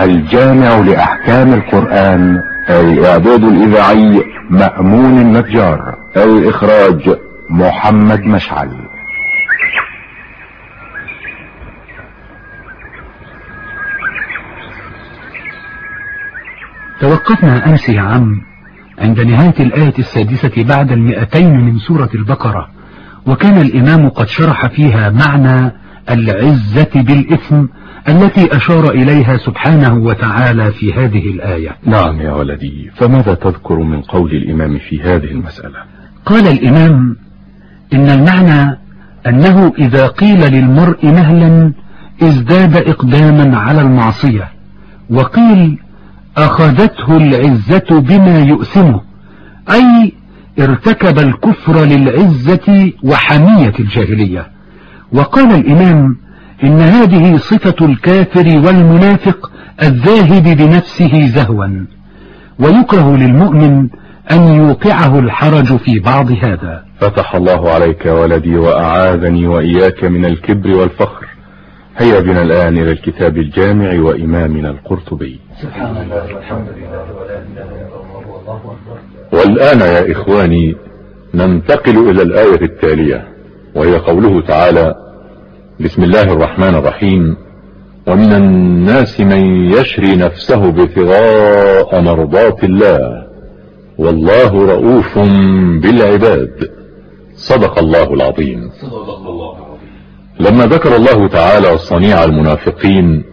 الجامع لأحكام القرآن الإعداد الإذاعي مأمون النجار الإخراج محمد مشعل. توقفنا أمس يا عم عند نهاية الآية السادسة بعد المئتين من سورة البقرة وكان الإمام قد شرح فيها معنى العزة بالإثم التي أشار إليها سبحانه وتعالى في هذه الآية. نعم يا ولدي فماذا تذكر من قول الإمام في هذه المسألة؟ قال الإمام إن المعنى أنه إذا قيل للمرء مهلا ازداد إقداما على المعصية وقيل أخذته العزة بما يؤسمه أي ارتكب الكفر للعزة وحمية الجاهلية. وقال الإمام إن هذه صفة الكافر والمنافق الذاهب بنفسه زهوا ويكره للمؤمن أن يوقعه الحرج في بعض هذا. فتح الله عليك يا ولدي وأعاذني وإياك من الكبر والفخر. هيا بنا الآن إلى الكتاب الجامع وإمامنا القرطبي. سبحان الله والحمد لله ولا إله إلا الله والله أكبر. والآن يا إخواني ننتقل إلى الآية التالية وهي قوله تعالى بسم الله الرحمن الرحيم. ومن الناس من يشري نفسه ابتغاء مرضات الله والله رؤوف بالعباد. صدق الله العظيم. لما ذكر الله تعالى صنيع المنافقين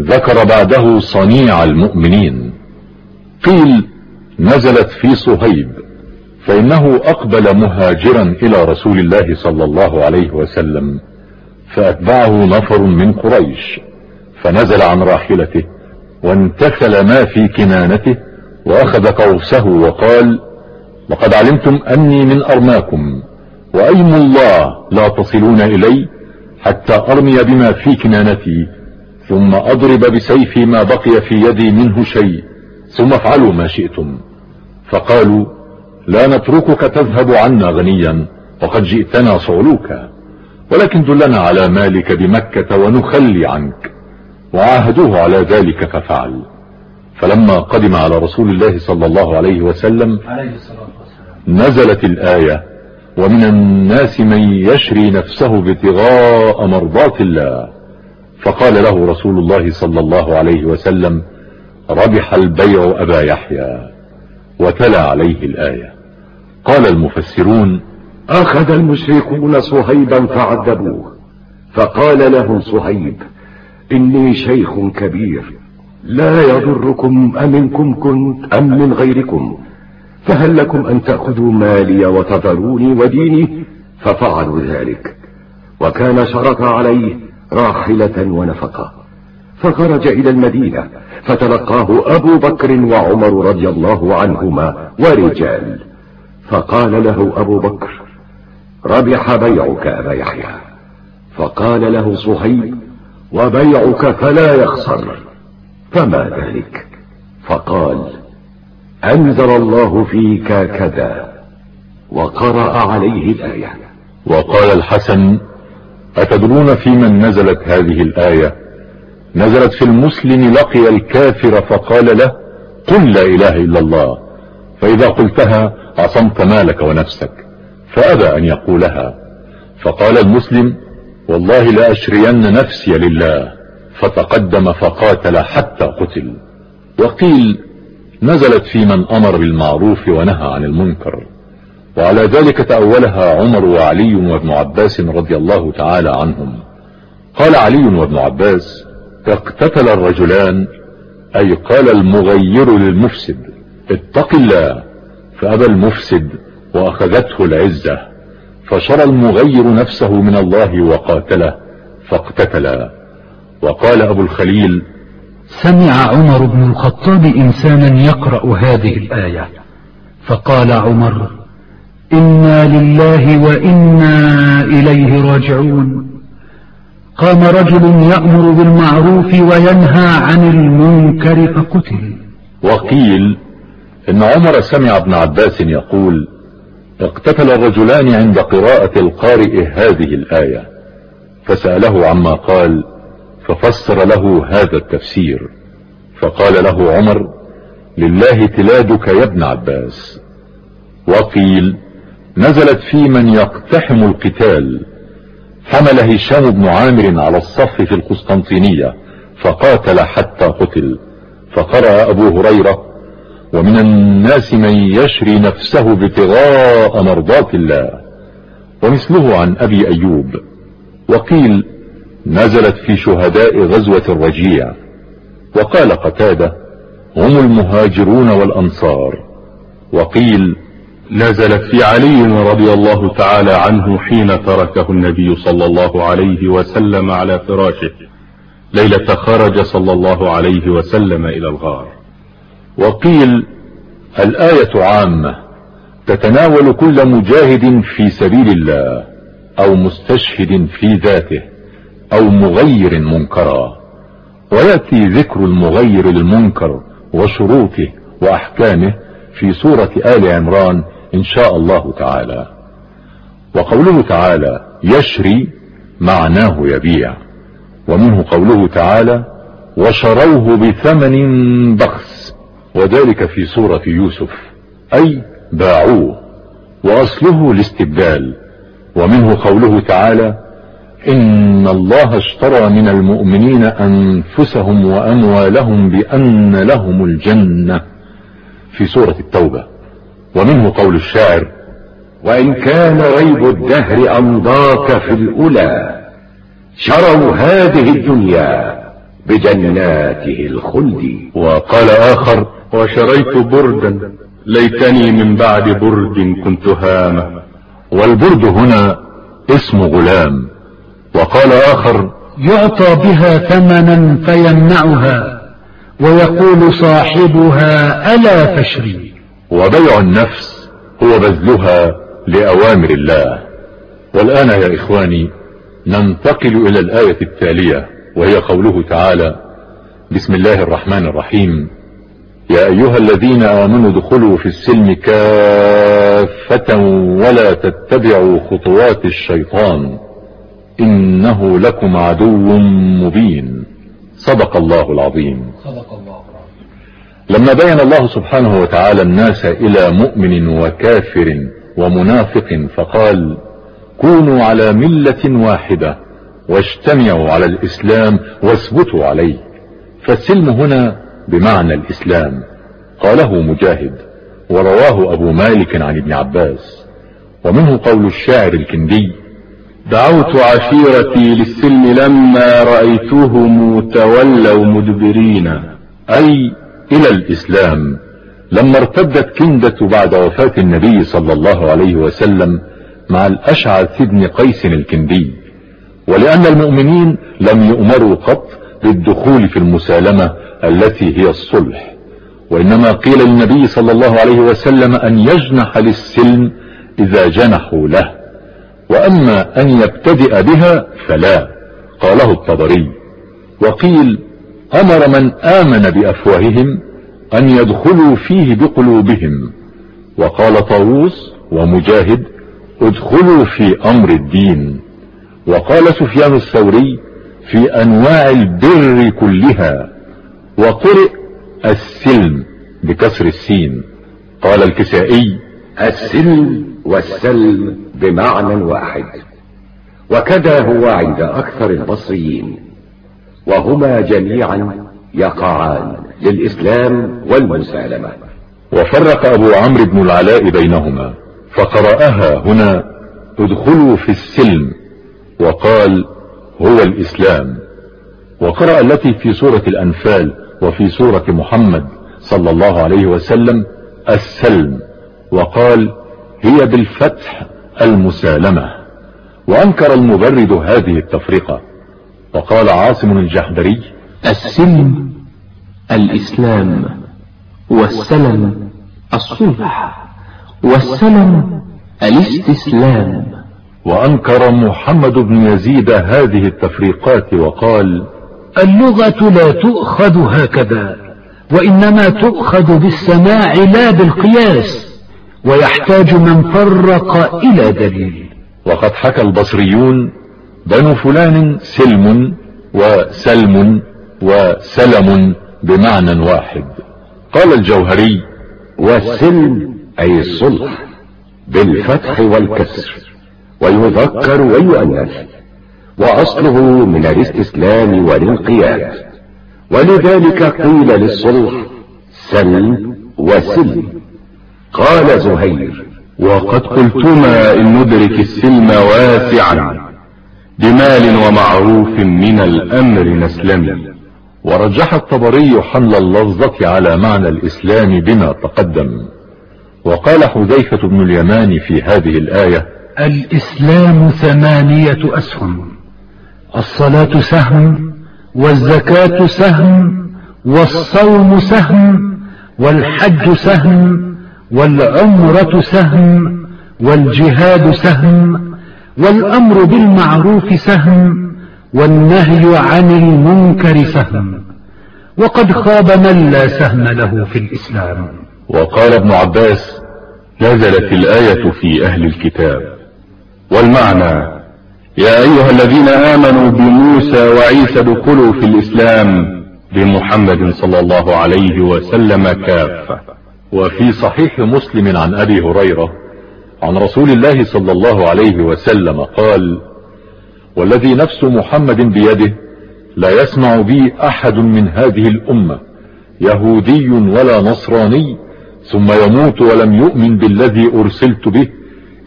ذكر بعده صنيع المؤمنين. قيل نزلت في صهيب فإنه أقبل مهاجرا إلى رسول الله صلى الله عليه وسلم. فأتبعه نفر من قريش فنزل عن راحلته وانتخل ما في كنانته وأخذ قوسه وقال لقد علمتم أني من أرماكم وأيم الله لا تصلون إلي حتى أرمي بما في كنانتي ثم أضرب بسيفي ما بقي في يدي منه شيء ثم افعلوا ما شئتم فقالوا لا نتركك تذهب عنا غنيا وقد جئتنا صعلوكا ولكن دلنا على مالك بمكة ونخلي عنك. وعاهدوه على ذلك ففعل. فلما قدم على رسول الله صلى الله عليه وسلم نزلت الآية ومن الناس من يشري نفسه ابتغاء مرضات الله. فقال له رسول الله صلى الله عليه وسلم ربح البيع أبا يحيى. وتلا عليه الآية. قال المفسرون أخذ المشركون صهيبا فعذبوه. فقال لهم صهيب إني شيخ كبير لا يضركم أمنكم كنت أم من غيركم. فهل لكم أن تأخذوا مالي وتذروني وديني؟ ففعلوا ذلك. وكان شرط عليه راحلة ونفقة. فخرج إلى المدينة فتلقاه أبو بكر وعمر رضي الله عنهما ورجال. فقال له أبو بكر ربح بيعك أبا يحيى. فقال له صهيب وبيعك فلا يخسر. فما ذلك؟ فقال أنزل الله فيك كذا وقرأ عليه الآية. وقال الحسن أتدرون في من نزلت هذه الآية؟ نزلت في المسلم لقي الكافر فقال له قل لا إله إلا الله. فإذا قلتها عصمت مالك ونفسك. فأبى أن يقولها. فقال المسلم والله لأشرين نفسي لله. فتقدم فقاتل حتى قتل. وقيل نزلت في من أمر بالمعروف ونهى عن المنكر. وعلى ذلك تأولها عمر وعلي وابن عباس رضي الله تعالى عنهم. قال علي وابن عباس اقتتل الرجلان. أي قال المغير للمفسد اتق الله. فأبى المفسد وأخذته العزة فشرى المغير نفسه من الله وقاتله فاقتتلا. وقال أبو الخليل سمع عمر بن الخطاب إنسانا يقرأ هذه الآية. فقال عمر إنا لله وإنا إليه راجعون. قام رجل يأمر بالمعروف وينهى عن المنكر فقتل. وقيل إن عمر سمع ابن عباس يقول اقتتل الرجلان عند قراءة القارئ هذه الآية فسأله عما قال ففسر له هذا التفسير فقال له عمر لله تلادك يا ابن عباس. وقيل نزلت في من يقتحم القتال. حمل هشام بن عامر على الصف في القسطنطينية فقاتل حتى قتل. فقرأ أبو هريرة ومن الناس من يشري نفسه ابتغاء مرضات الله. ومثله عن أبي أيوب. وقيل نزلت في شهداء غزوة الرجيع. وقال قتادة هم المهاجرون والأنصار. وقيل نزلت في علي رضي الله تعالى عنه حين تركه النبي صلى الله عليه وسلم على فراشه. ليلة خرج صلى الله عليه وسلم إلى الغار. وقيل الآية عامة تتناول كل مجاهد في سبيل الله أو مستشهد في ذاته أو مغير منكرا. ويأتي ذكر المغير للمنكر وشروطه وأحكامه في سورة آل عمران إن شاء الله تعالى. وقوله تعالى يشري معناه يبيع. ومنه قوله تعالى وشروه بثمن بخس. وذلك في سورة يوسف. أي باعوه وأصله الاستبدال ومنه قوله تعالى إن الله اشترى من المؤمنين أنفسهم وأموالهم بأن لهم الجنة. في سورة التوبة. ومنه قول الشاعر وإن كان ريب الدهر أمضاك في الأولى شروا هذه الدنيا بجناته الخلد. وقال آخر وشريت بردا ليتني من بعد برد كنت هامة والبرد هنا اسم غلام. وقال آخر يعطى بها ثمنا فيمنعها ويقول صاحبها ألا فاشري وبيع النفس هو بذلها لأوامر الله. والآن يا إخواني ننتقل إلى الآية التالية وهي قوله تعالى بسم الله الرحمن الرحيم. يا أيها الذين آمنوا ادخلوا في السلم كافة ولا تتبعوا خطوات الشيطان إنه لكم عدو مبين. صدق الله العظيم. صدق الله لما بين الله سبحانه وتعالى الناس إلى مؤمن وكافر ومنافق فقال كونوا على ملة واحدة واجتمعوا على الإسلام واثبتوا عليه. فالسلم هنا بمعنى الإسلام. قاله مجاهد ورواه أبو مالك عن ابن عباس. ومنه قول الشاعر الكندي دعوت عشيرتي للسلم لما رأيتهم تولوا مدبرين. أي إلى الإسلام. لما ارتدت كندة بعد وفاة النبي صلى الله عليه وسلم مع الأشعث بن قيس الكندي. ولأن المؤمنين لم يؤمروا قط بالدخول في المسالمة التي هي الصلح. وإنما قيل للنبي صلى الله عليه وسلم أن يجنح للسلم إذا جنحوا له. وأما أن يبتدئ بها فلا قاله الطبري. وقيل أمر من آمن بأفواههم أن يدخلوا فيه بقلوبهم. وقال طاووس ومجاهد ادخلوا في أمر الدين. وقال سفيان الثوري في أنواع البر كلها. وقرئ السلم بكسر السين. قال الكسائي السلم والسلم بمعنى واحد. وكذا هو عند أكثر البصريين. وهما جميعا يقعان للإسلام والمسالمة. وفرق أبو عمرو بن العلاء بينهما فقرأها هنا ادخلوا في السلم وقال هو الإسلام. وقرأ التي في سورة الأنفال وفي سورة محمد صلى الله عليه وسلم السلم وقال هي بالفتح المسالمة. وأنكر المبرد هذه التفرقة. وقال عاصم الجحدري السلم الإسلام والسلم الصلح والسلم الاستسلام. وأنكر محمد بن يزيد هذه التفريقات وقال اللغة لا تؤخذ هكذا وإنما تؤخذ بالسماع لا بالقياس ويحتاج من فرق إلى دليل. وقد حكى البصريون بنو فلان سلم وسلم وسلم بمعنى واحد. قال الجوهري والسلم أي الصلح بالفتح والكسر ويذكر ويؤنث وأصله من الاستسلام والانقياد. ولذلك قيل للصلح سلم وسلم قال زهير وقد قلتما إن ندرك السلم واسعا. بمال ومعروف من الأمر نسلم. ورجح الطبري حمل اللفظة على معنى الإسلام بما تقدم. وقال حذيفة بن اليمان في هذه الآية الإسلام ثمانية أسهم. الصلاة سهم والزكاة سهم والصوم سهم والحج سهم والعمرة سهم والجهاد سهم والأمر بالمعروف سهم والنهي عن المنكر سهم وقد خاب من لا سهم له في الإسلام. وقال ابن عباس نزلت الآية في أهل الكتاب والمعنى يا أيها الذين آمنوا بموسى وعيسى ادخلوا في الإسلام بمحمد صلى الله عليه وسلم كافة. وفي صحيح مسلم عن أبي هريرة عن رسول الله صلى الله عليه وسلم قال والذي نفس محمد بيده لا يسمع بي أحد من هذه الأمة يهودي ولا نصراني ثم يموت ولم يؤمن بالذي أرسلت به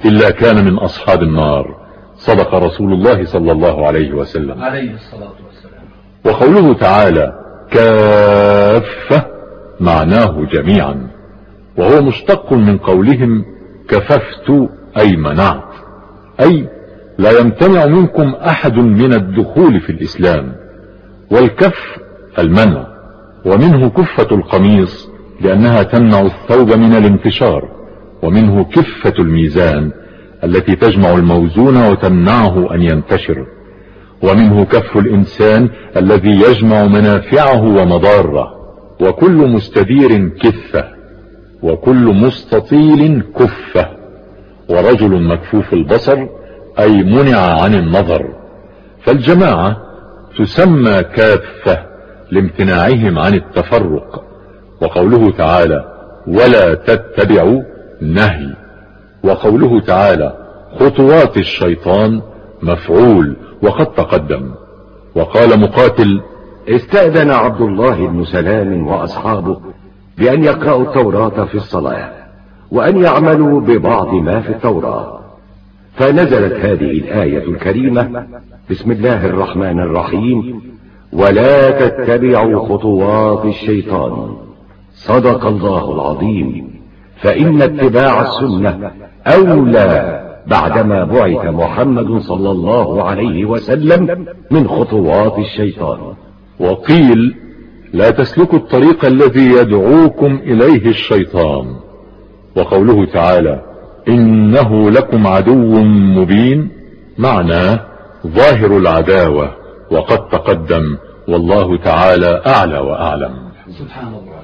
إلا كان من أصحاب النار. صدق رسول الله صلى الله عليه وسلم. عليه الصلاة والسلام. وقوله تعالى كافة معناه جميعا وهو مشتق من قولهم كففت أي منعت أي لا يمتنع منكم أحد من الدخول في الإسلام والكف المنع ومنه كفة القميص لأنها تمنع الثوب من الانتشار ومنه كفة الميزان التي تجمع الموزون وتمنعه أن ينتشر. ومنه كف الإنسان الذي يجمع منافعه ومضاره. وكل مستدير كفة. وكل مستطيل كفة. ورجل مكفوف البصر أي منع عن النظر. فالجماعة تسمى كافة لامتناعهم عن التفرق. وقوله تعالى ولا تتبعوا نهي. وقوله تعالى خطوات الشيطان مفعول وقد تقدم. وقال مقاتل استأذن عبد الله بن سلام وأصحابه بأن يقرأوا التوراة في الصلاة وأن يعملوا ببعض ما في التوراة. فنزلت هذه الآية الكريمة بسم الله الرحمن الرحيم ولا تتبعوا خطوات الشيطان. صدق الله العظيم. فإن اتباع السنة أولى بعدما بعث محمد صلى الله عليه وسلم من خطوات الشيطان. وقيل لا تسلكوا الطريق الذي يدعوكم إليه الشيطان. وقوله تعالى إنه لكم عدو مبين معناه ظاهر العداوة وقد تقدم والله تعالى أعلى وأعلم. سبحان الله.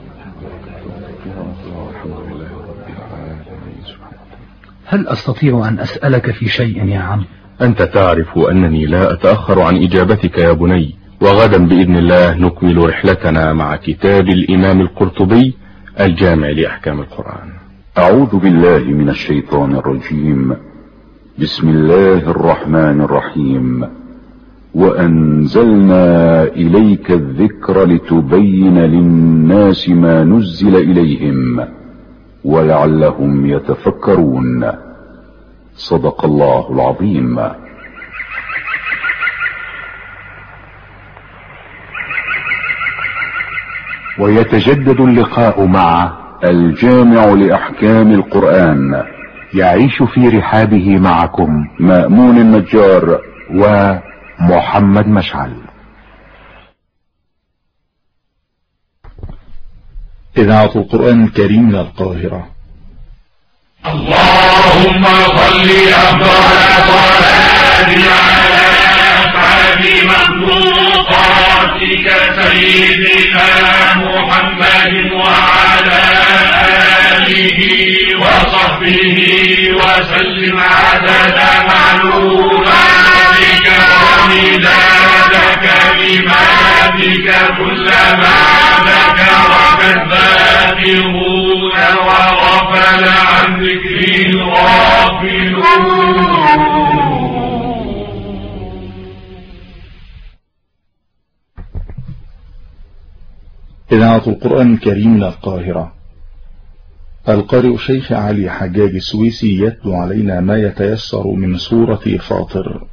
هل أستطيع أن أسألك في شيء يا عم؟ أنت تعرف أنني لا أتأخر عن إجابتك يا بني وغدا بإذن الله نكمل رحلتنا مع كتاب الإمام القرطبي الجامع لأحكام القرآن. أعوذ بالله من الشيطان الرجيم. بسم الله الرحمن الرحيم. وأنزلنا إليك الذكر لتبين للناس ما نزل إليهم. ولعلهم يتفكرون. صدق الله العظيم. ويتجدد اللقاء مع الجامع لأحكام القرآن يعيش في رحابه معكم مأمون النجار ومحمد مشعل. إذاعة القرآن الكريم من القاهرة. اللهم صل أفضل صلاة على أسعد مخلوقاتك سيدنا محمد وعلى آله وصحبه وسلم. عدد معلوماتك وغفل عن الغافلون إذاعة القرآن الكريم من القاهرة. القارئ الشيخ علي حجاج السويسي يتلو علينا ما يتيسر من سورة فاطر.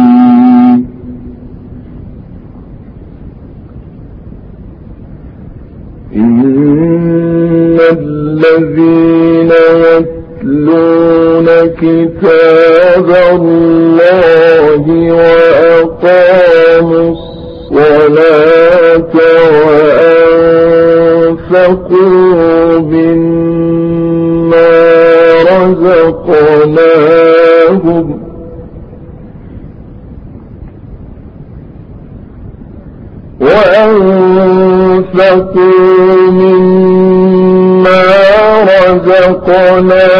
وأنفقوا مما رزقناهم